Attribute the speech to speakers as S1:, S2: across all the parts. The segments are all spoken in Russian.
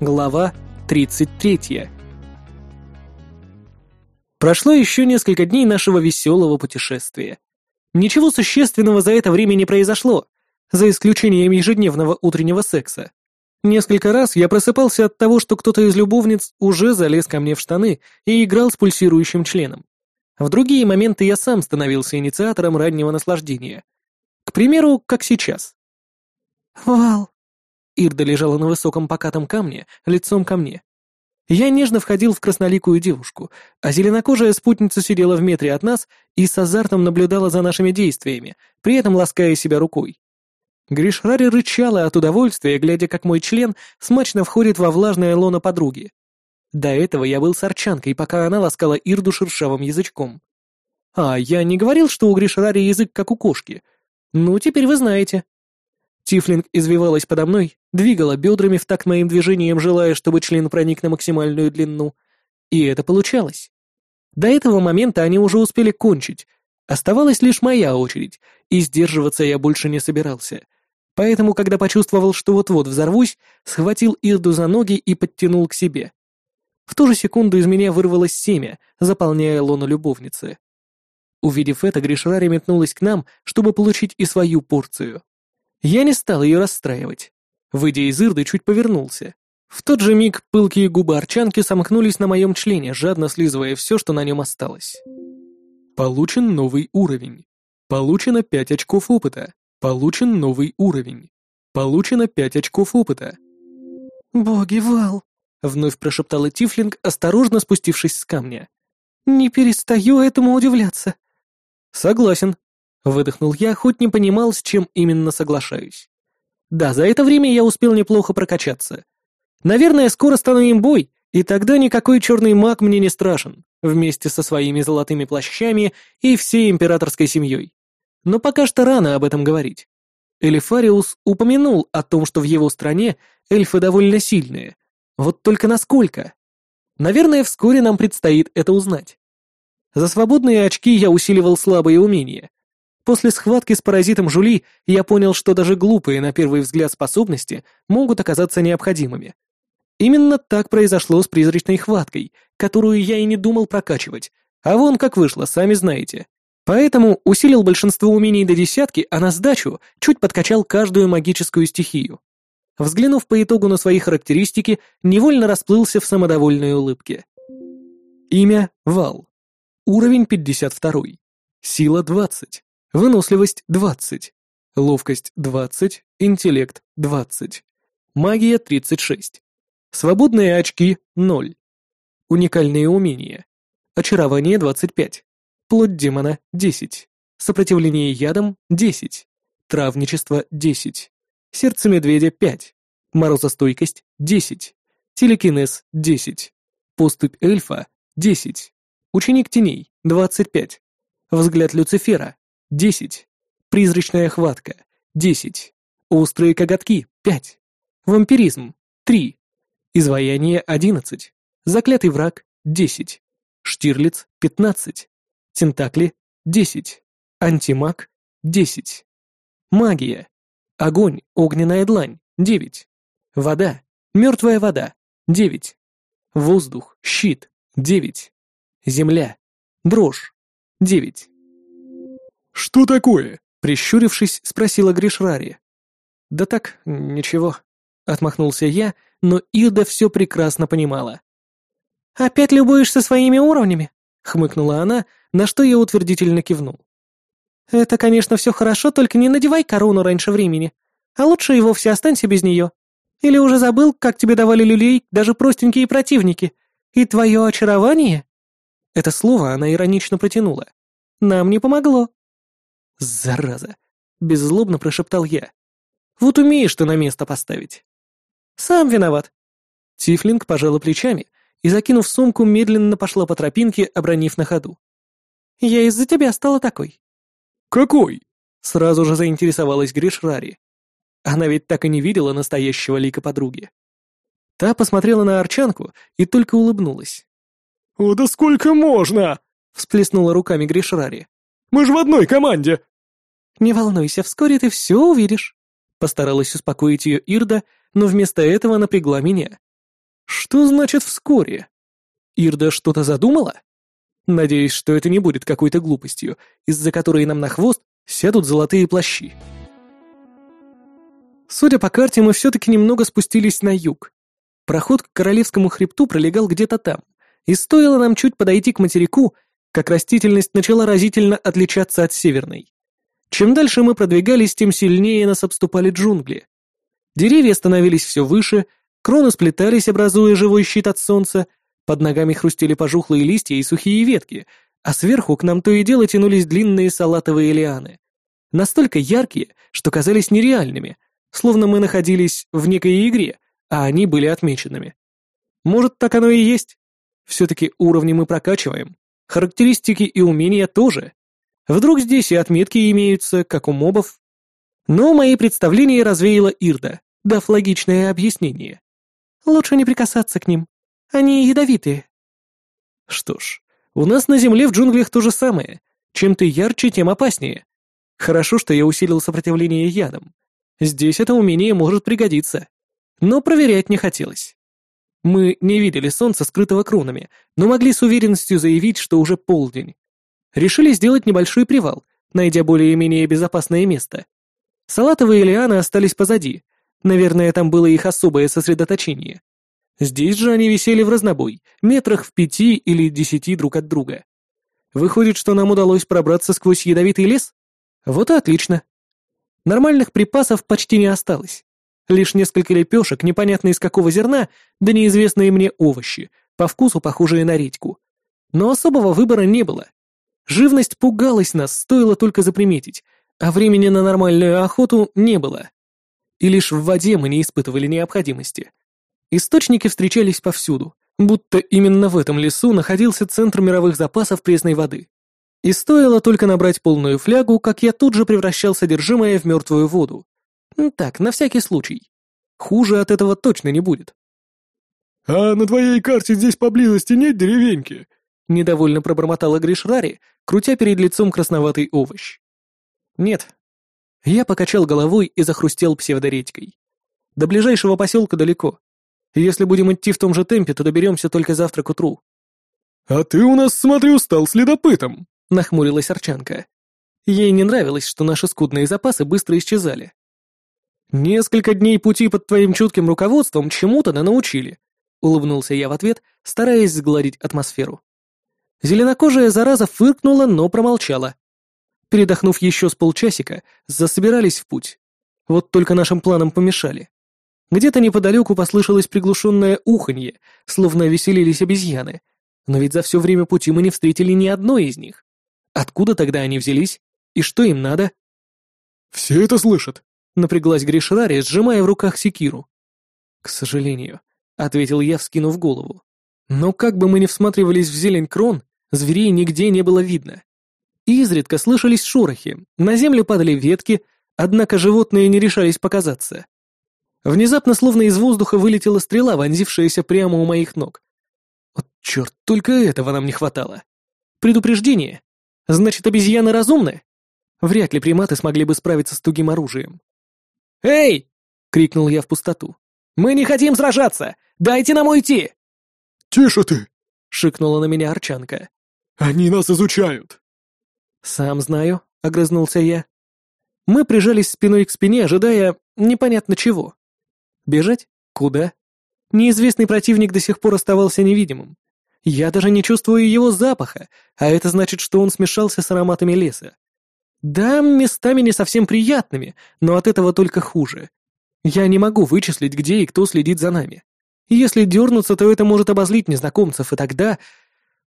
S1: Глава 33. Прошло еще несколько дней нашего веселого путешествия. Ничего существенного за это время не произошло, за исключением ежедневного утреннего секса. Несколько раз я просыпался от того, что кто-то из любовниц уже залез ко мне в штаны и играл с пульсирующим членом. В другие моменты я сам становился инициатором раннего наслаждения. К примеру, как сейчас.
S2: «Вал!»
S1: Ирда лежала на высоком покатом камне, лицом ко мне. Я нежно входил в красноликую девушку, а зеленокожая спутница сидела в метре от нас и с азартом наблюдала за нашими действиями, при этом лаская себя рукой. Гришрари рычала от удовольствия, глядя, как мой член смачно входит во влажное лоно подруги. До этого я был с арчанкой, пока она ласкала Ирду шершавым язычком. А, я не говорил, что у Гришрари язык как у кошки. Ну, теперь вы знаете. Тифлинг извивалась подо мной, двигала бедрами в такт моим движением, желая, чтобы член проник на максимальную длину. И это получалось. До этого момента они уже успели кончить. Оставалась лишь моя очередь, и сдерживаться я больше не собирался. Поэтому, когда почувствовал, что вот-вот взорвусь, схватил Ирду за ноги и подтянул к себе. В ту же секунду из меня вырвалось семя, заполняя лоно любовницы. Увидев это, Гришрари метнулась к нам, чтобы получить и свою порцию. Я не стал ее расстраивать. Выйдя из Ирды, чуть повернулся. В тот же миг пылкие губы арчанки сомкнулись на моем члене, жадно слизывая все, что на нем осталось. Получен новый уровень. Получено 5 очков опыта. Получен новый уровень. Получено 5 очков опыта.
S2: «Боги, Вал!»
S1: — вновь прошептала Тифлинг, осторожно спустившись с камня.
S2: «Не перестаю этому удивляться».
S1: «Согласен», Выдохнул я, хоть не понимал, с чем именно соглашаюсь. Да, за это время я успел неплохо прокачаться. Наверное, скоро стану имбой, и тогда никакой черный маг мне не страшен, вместе со своими золотыми плащами и всей императорской семьей. Но пока что рано об этом говорить. Элифариус упомянул о том, что в его стране эльфы довольно сильные. Вот только насколько? Наверное, вскоре нам предстоит это узнать. За свободные очки я усиливал слабые умения, После схватки с паразитом Жули я понял, что даже глупые на первый взгляд способности могут оказаться необходимыми. Именно так произошло с призрачной хваткой, которую я и не думал прокачивать, а вон как вышло, сами знаете. Поэтому усилил большинство умений до десятки, а на сдачу чуть подкачал каждую магическую стихию. Взглянув по итогу на свои характеристики, невольно расплылся в самодовольной улыбке. Имя — Вал. Уровень 52. Сила 20. Выносливость 20, ловкость 20, интеллект 20, магия 36, свободные очки 0, уникальные умения, очарование 25, плоть демона 10, сопротивление ядам 10, травничество 10, сердце медведя 5, морозостойкость 10, телекинез 10, поступь эльфа 10, ученик теней 25, взгляд Люцифера Десять. Призрачная хватка. Десять. Острые коготки. Пять. Вампиризм. Три. Изваяние. Одиннадцать. Заклятый враг. Десять. Штирлиц. Пятнадцать. Тентакли. Десять. Антимаг. Десять. Магия. Огонь. Огненная длань. Девять. Вода. Мертвая вода. Девять. Воздух. Щит. Девять. Земля. Дрожь. Девять.
S3: «Что такое?»
S1: — прищурившись, спросила Гришрари. «Да так, ничего», — отмахнулся я, но Ирда все прекрасно понимала.
S2: «Опять любуешься своими уровнями?» — хмыкнула
S1: она, на что я утвердительно кивнул.
S2: «Это, конечно, все хорошо, только не надевай корону раньше времени, а лучше и вовсе останься без нее. Или уже забыл, как тебе давали люлей даже простенькие противники, и твое очарование?»
S1: Это слово она иронично протянула.
S2: «Нам не помогло».
S1: «Зараза!» — беззлобно прошептал я. «Вот умеешь ты на место поставить».
S2: «Сам виноват».
S1: Тифлинг пожала плечами и, закинув сумку, медленно пошла по тропинке, обронив на ходу.
S2: «Я из-за тебя стала такой».
S3: «Какой?»
S1: — сразу же заинтересовалась Гришрари. Она ведь так и не видела настоящего лика подруги. Та посмотрела на Арчанку и только улыбнулась.
S3: «О, да сколько можно?» — всплеснула руками Гришрари. «Мы же в одной команде!»
S2: «Не волнуйся, вскоре ты все увидишь», — постаралась успокоить ее Ирда, но вместо этого напрягла меня.
S1: Что значит вскоре? Ирда что-то задумала? Надеюсь, что это не будет какой-то глупостью, из-за которой нам на хвост сядут золотые плащи. Судя по карте, мы все-таки немного спустились на юг. Проход к Королевскому хребту пролегал где-то там, и стоило нам чуть подойти к материку, как растительность начала разительно отличаться от северной. Чем дальше мы продвигались, тем сильнее нас обступали джунгли. Деревья становились все выше, кроны сплетались, образуя живой щит от солнца, под ногами хрустели пожухлые листья и сухие ветки, а сверху к нам то и дело тянулись длинные салатовые лианы. Настолько яркие, что казались нереальными, словно мы находились в некой игре, а они были отмеченными. Может, так оно и есть? Все-таки уровни мы прокачиваем, характеристики и умения тоже. Вдруг здесь и отметки имеются, как у мобов. Но мои представления развеяла Ирда, дав логичное объяснение. Лучше не прикасаться к ним. Они ядовитые. Что ж, у нас на Земле в джунглях то же самое. Чем ты ярче, тем опаснее. Хорошо, что я усилил сопротивление ядам. Здесь это умение может пригодиться. Но проверять не хотелось. Мы не видели солнца, скрытого кронами, но могли с уверенностью заявить, что уже полдень. Решили сделать небольшой привал, найдя более-менее безопасное место. Салатовые лианы остались позади. Наверное, там было их особое сосредоточение. Здесь же они висели в разнобой, метрах в пяти или десяти друг от друга. Выходит, что нам удалось пробраться сквозь ядовитый лес? Вот и отлично. Нормальных припасов почти не осталось. Лишь несколько лепешек, непонятно из какого зерна, да неизвестные мне овощи, по вкусу похожие на редьку. Но особого выбора не было. Живность пугалась нас, стоило только заприметить, а времени на нормальную охоту не было. И лишь в воде мы не испытывали необходимости. Источники встречались повсюду, будто именно в этом лесу находился центр мировых запасов пресной воды. И стоило только набрать полную флягу, как я тут же превращал содержимое в мертвую воду. Так, на всякий случай. Хуже от этого точно не будет.
S3: «А на твоей карте здесь поблизости нет деревеньки?»
S1: Недовольно пробормотала Гришрари, крутя перед лицом красноватый овощ. «Нет». Я покачал головой и захрустел псевдоредькой. До ближайшего поселка далеко. Если будем идти в том же темпе, то доберемся только завтра к утру».
S3: «А ты у нас, смотрю, стал следопытом», —
S1: нахмурилась Арчанка. Ей не нравилось, что наши скудные запасы быстро исчезали. «Несколько дней пути под твоим чутким руководством чему-то научили», — улыбнулся я в ответ, стараясь сгладить атмосферу. Зеленокожая зараза фыркнула, но промолчала. Передохнув еще с полчасика, засобирались в путь. Вот только нашим планам помешали. Где-то неподалеку послышалось приглушенное уханье, словно веселились обезьяны. Но ведь за все время пути мы не встретили ни одной из них. Откуда тогда они взялись? И что им надо?
S3: «Все это слышат», —
S1: напряглась Гришрари, сжимая в руках секиру. «К сожалению», — ответил я, вскинув голову. «Но как бы мы ни всматривались в зелень крон, зверей нигде не было видно. Изредка слышались шорохи, на землю падали ветки, однако животные не решались показаться. Внезапно, словно из воздуха, вылетела стрела, вонзившаяся прямо у моих ног. Вот черт, только этого нам не хватало. Предупреждение. Значит, обезьяны разумны? Вряд ли приматы смогли бы справиться с тугим оружием. «Эй!» — крикнул я в пустоту. «Мы не хотим сражаться! Дайте нам уйти!»
S3: «Тише ты!»
S1: — шикнула на меня Арчанка.
S3: «Они нас изучают!»
S1: «Сам знаю», — огрызнулся я. Мы прижались спиной к спине, ожидая непонятно чего. Бежать? Куда? Неизвестный противник до сих пор оставался невидимым. Я даже не чувствую его запаха, а это значит, что он смешался с ароматами леса. Да, местами не совсем приятными, но от этого только хуже. Я не могу вычислить, где и кто следит за нами. Если дернуться, то это может обозлить незнакомцев, и тогда...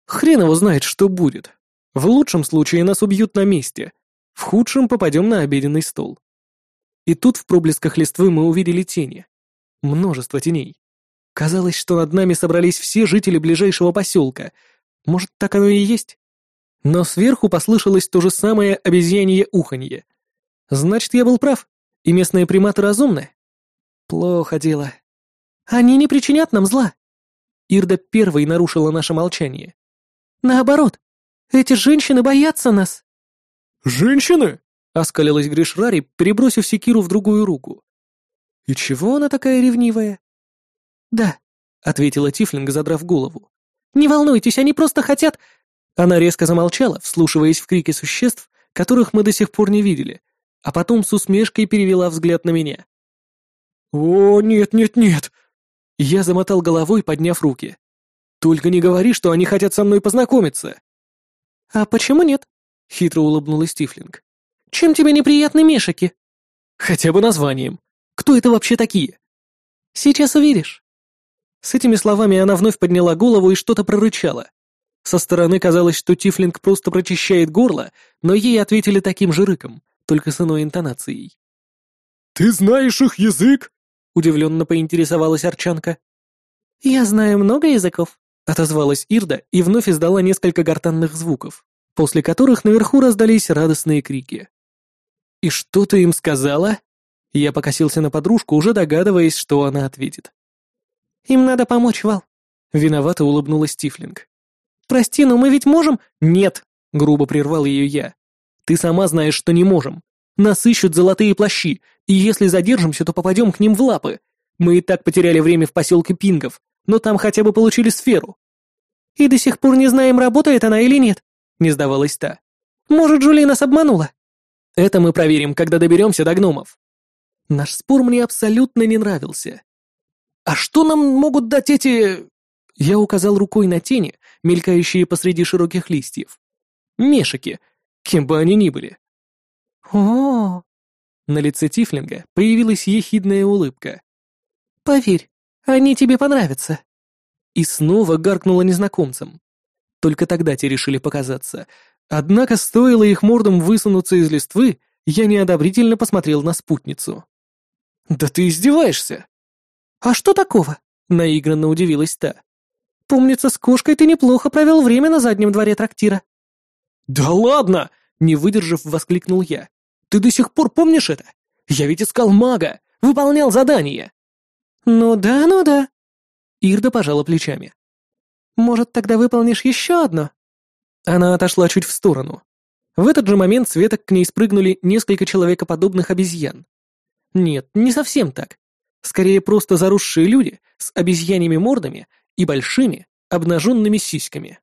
S1: Хрен его знает, что будет. В лучшем случае нас убьют на месте, в худшем попадем на обеденный стол. И тут в проблесках листвы мы увидели тени. Множество теней. Казалось, что над нами собрались все жители ближайшего поселка. Может, так оно и есть? Но сверху послышалось то же самое обезьянье уханье. Значит, я был прав, и местные приматы разумны? Плохо дело. Они не причинят нам зла. Ирда первой нарушила наше молчание. Наоборот, эти женщины боятся нас.
S3: «Женщины?»
S1: — оскалилась Гришрари, перебросив секиру в другую руку. И чего она такая ревнивая? Да, ответила Тифлинг, задрав голову. «Не волнуйтесь, они просто хотят...» Она резко замолчала, вслушиваясь в крики существ, которых мы до сих пор не видели, а потом с усмешкой перевела взгляд на меня.
S3: «О, нет, нет, нет!»
S1: Я замотал головой, подняв руки. «Только не говори, что они хотят со мной познакомиться!» «А почему нет?» — хитро улыбнулась Тифлинг. «Чем тебе неприятны мешики?» «Хотя бы названием. Кто это вообще такие?» «Сейчас увидишь». С этими словами она вновь подняла голову и что-то прорычала. Со стороны казалось, что Тифлинг просто прочищает горло, но ей ответили таким же рыком, только с иной интонацией.
S3: «Ты знаешь их язык?»
S1: — удивленно поинтересовалась Арчанка. «Я знаю много языков», — отозвалась Ирда и вновь издала несколько гортанных звуков, после которых наверху раздались радостные крики. «И что ты им сказала?» Я покосился на подружку, уже догадываясь, что она ответит. «Им надо помочь, Вал», — виновато улыбнулась Тифлинг. «Прости, но мы ведь можем...» «Нет», — грубо прервал ее я. «Ты сама знаешь, что не можем. Нас ищут золотые плащи, и если задержимся, то попадем к ним в лапы. Мы и так потеряли время в поселке Пингов, но там хотя бы получили сферу». «И до сих пор не знаем, работает она или нет», — не сдавалась та. «Может, Джули нас обманула?» «Это мы проверим, когда доберемся до гномов». Наш спор мне абсолютно не нравился. «А что нам могут дать эти...» Я указал рукой на тени, мелькающие посреди широких листьев. «Мешики, кем бы они ни были». «О, На лице Тифлинга появилась ехидная улыбка. «Поверь, они тебе понравятся». И снова гаркнула незнакомцам. Только тогда те решили показаться. Однако стоило их мордам высунуться из листвы, я неодобрительно посмотрел на спутницу. «Да ты издеваешься!» «А что такого?» — наигранно удивилась та. «Помнится, с кошкой ты неплохо провел время на заднем дворе трактира».
S3: «Да ладно!» — не выдержав, воскликнул я. «Ты до сих пор помнишь это? Я ведь искал мага, выполнял задание».
S2: «Ну да, ну да». Ирда пожала плечами. «Может, тогда выполнишь еще одно?»
S1: Она отошла чуть в сторону. В этот же момент с веток к ней спрыгнули несколько человекоподобных обезьян. Нет, не совсем так. Скорее просто заросшие люди с обезьяньими мордами и большими, обнаженными сиськами.